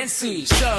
Nancy. So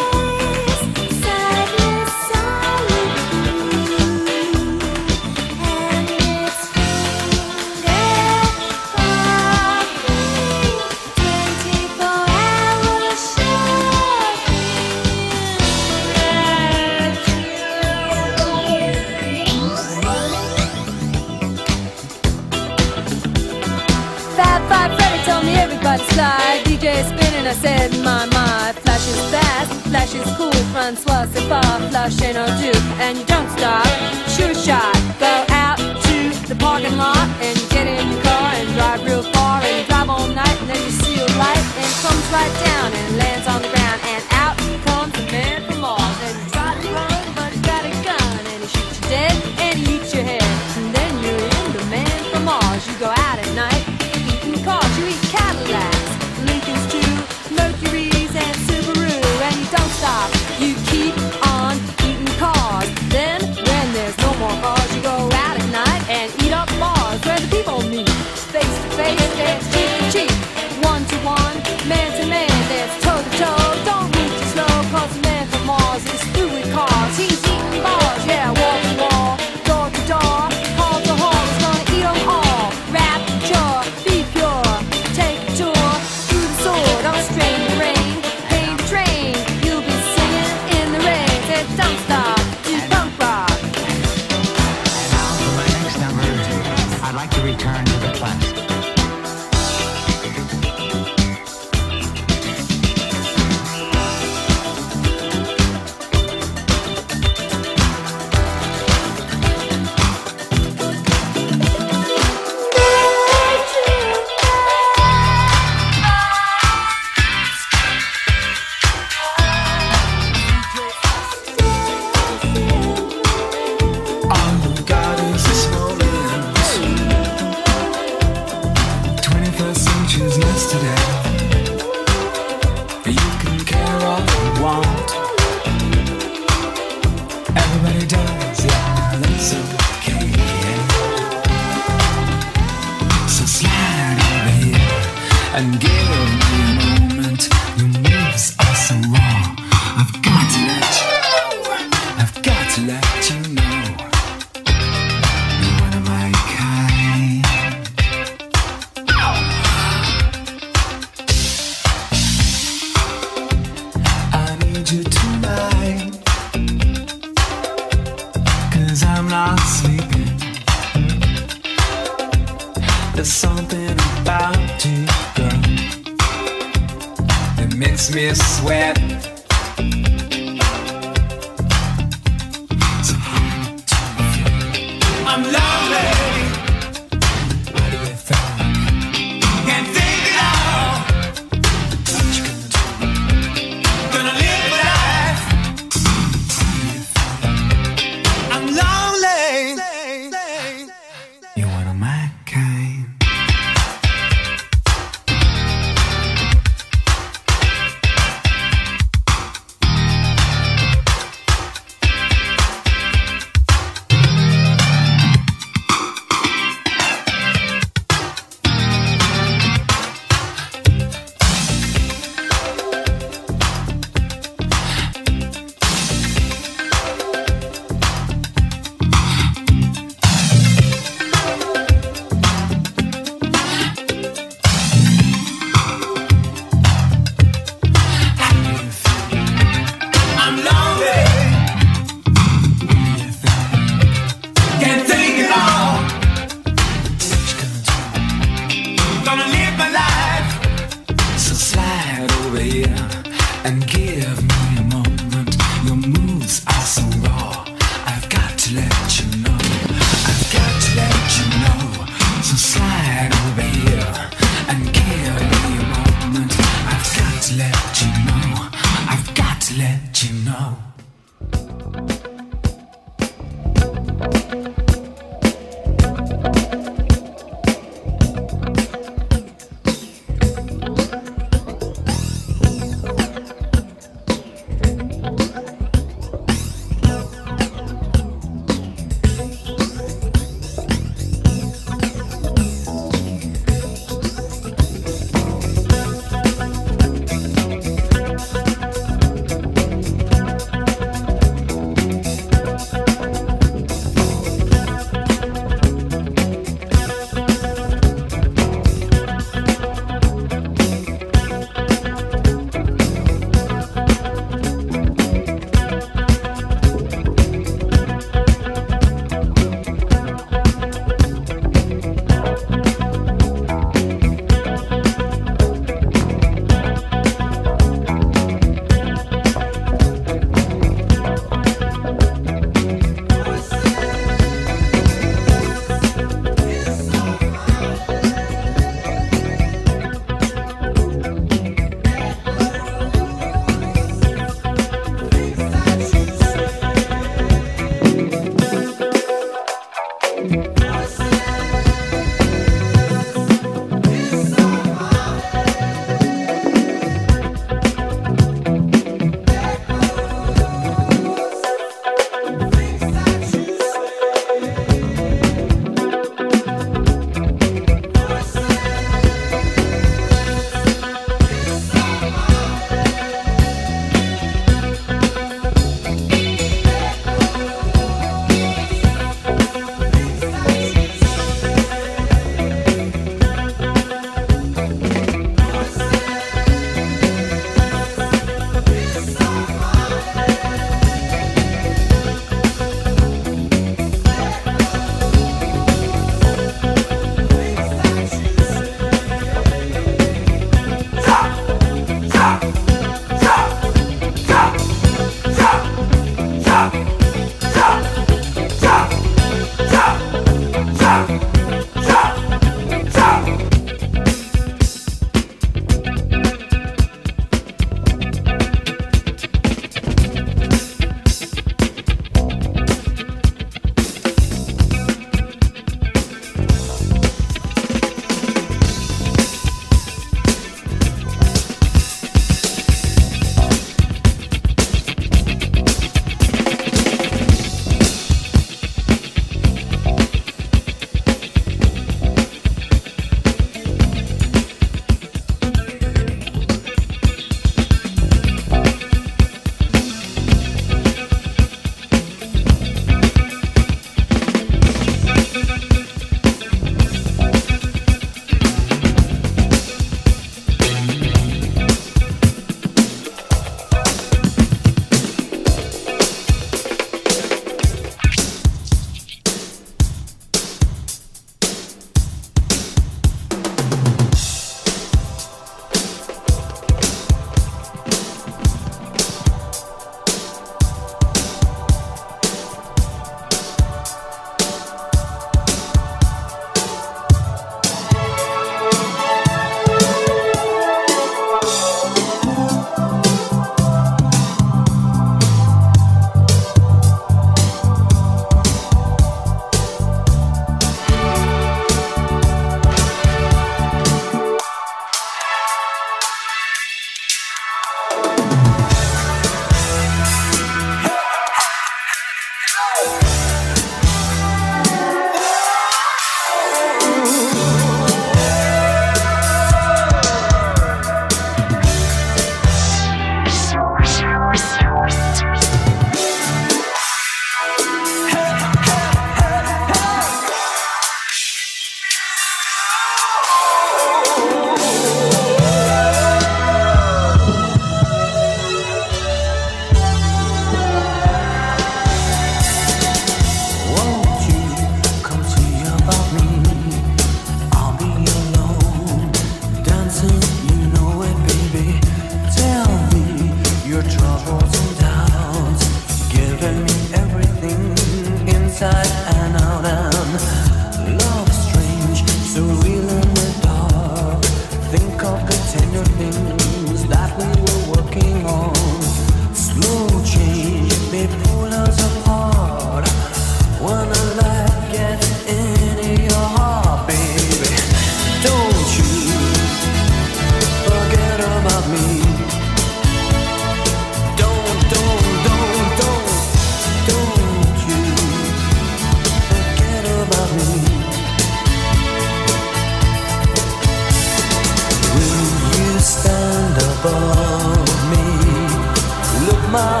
my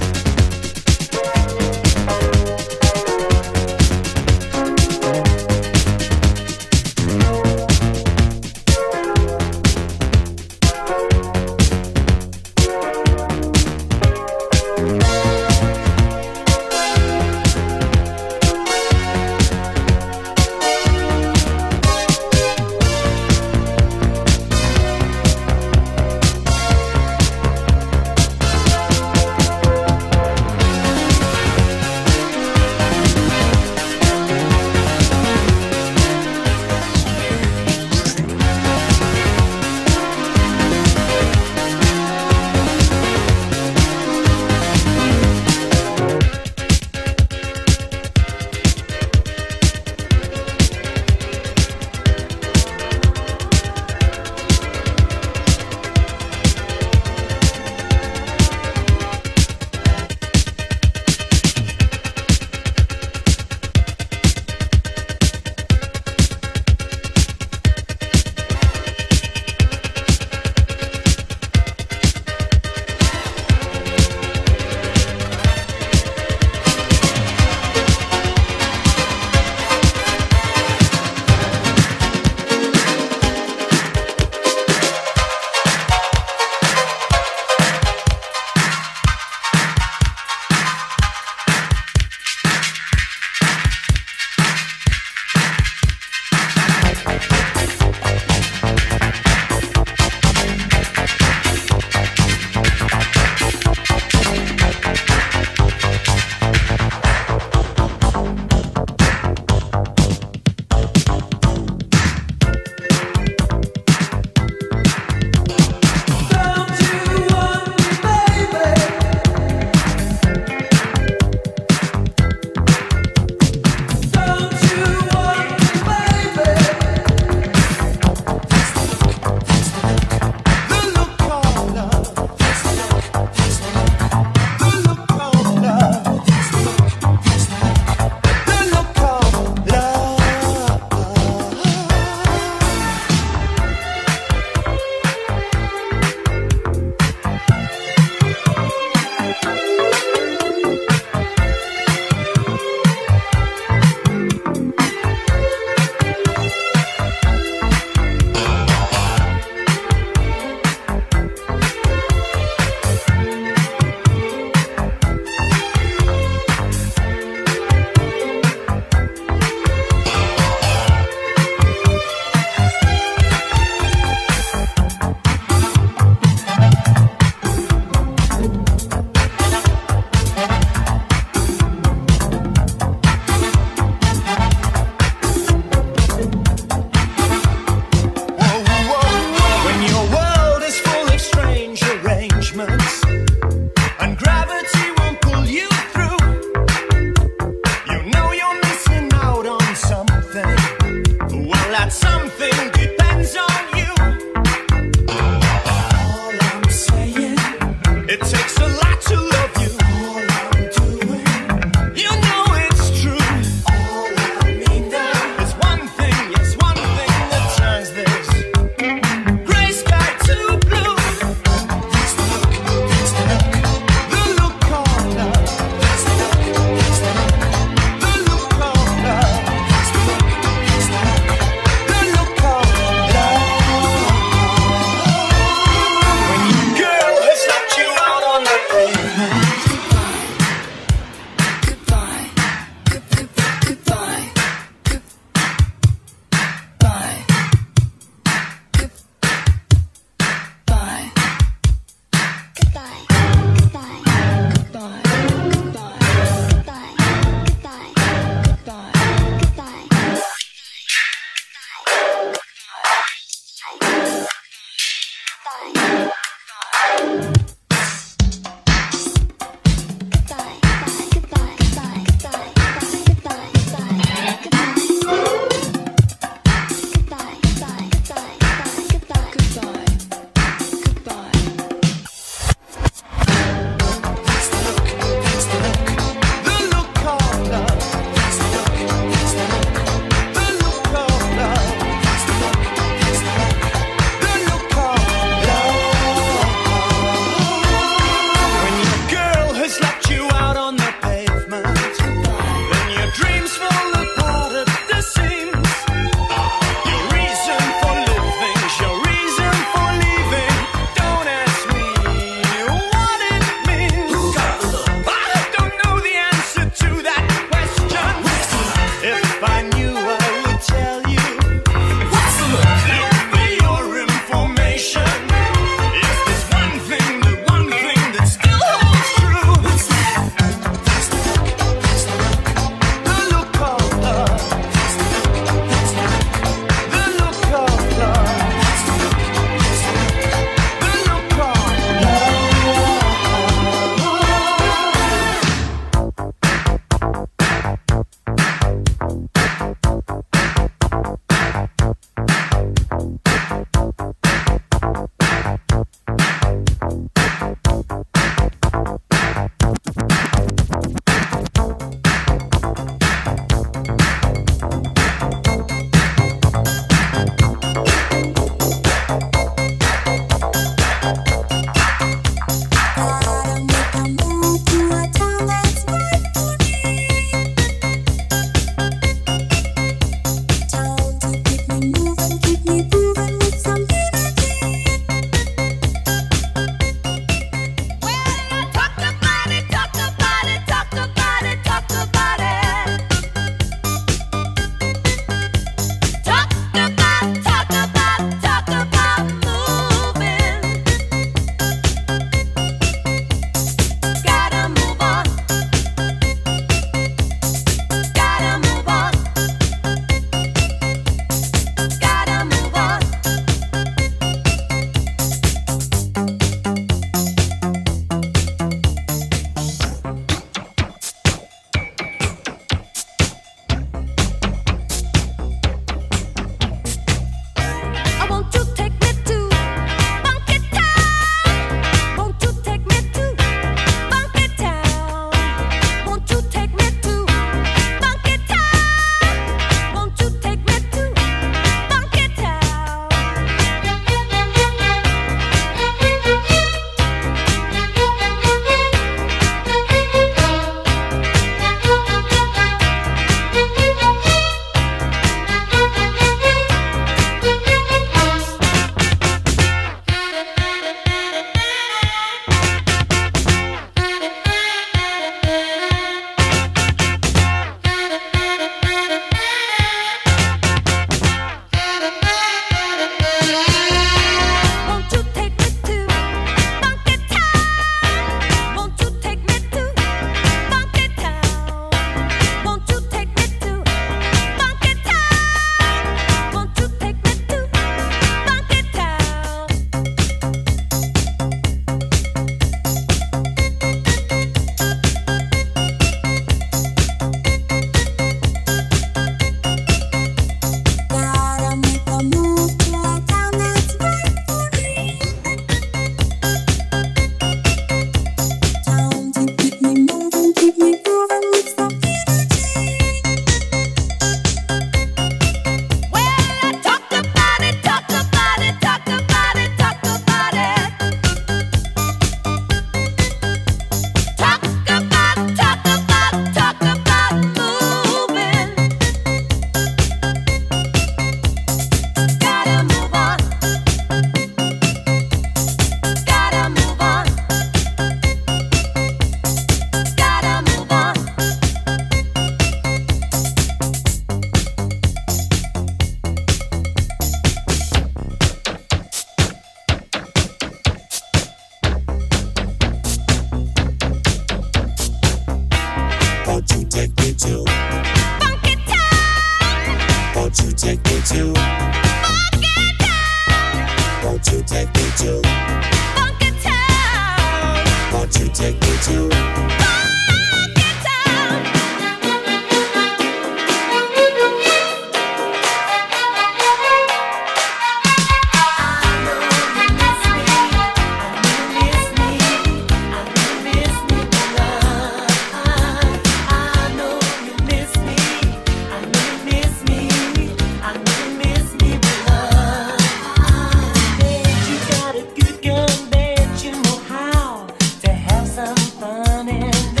A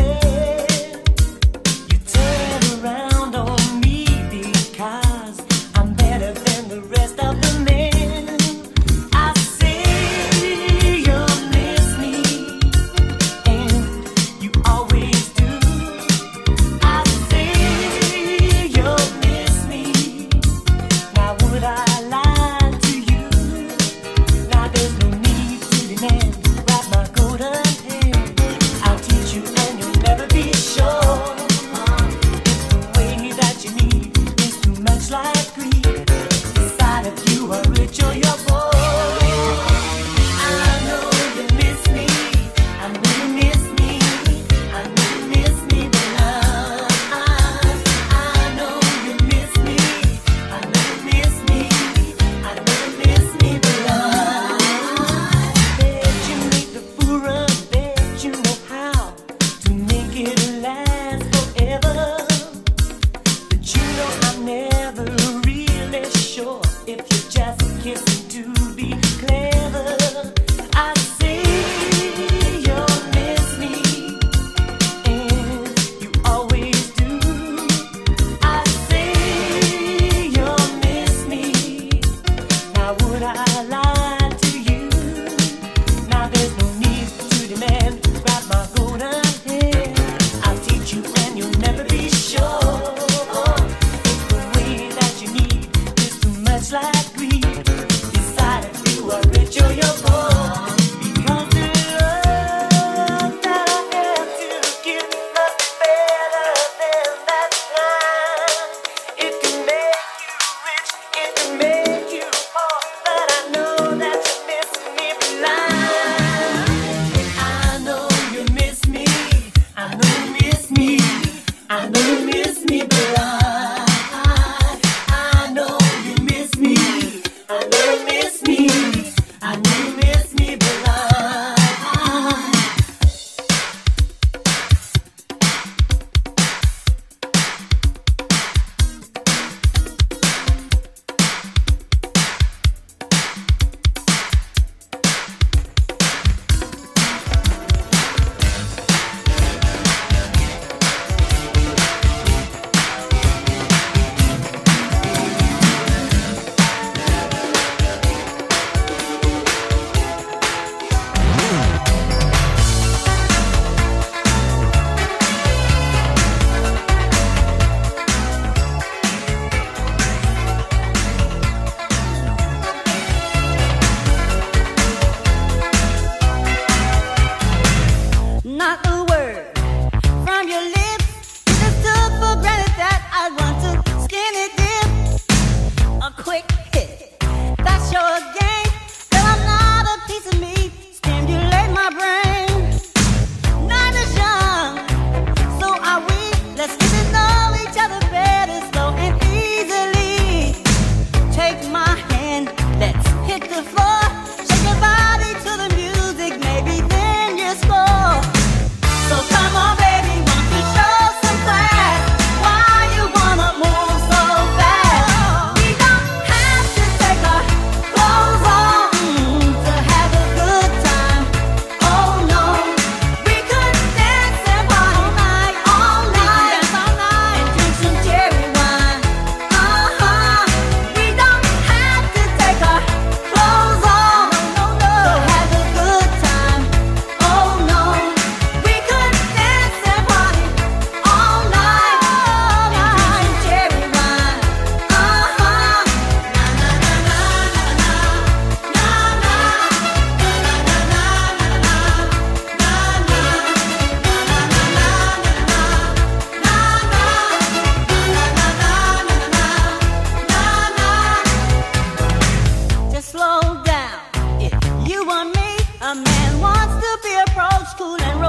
cool and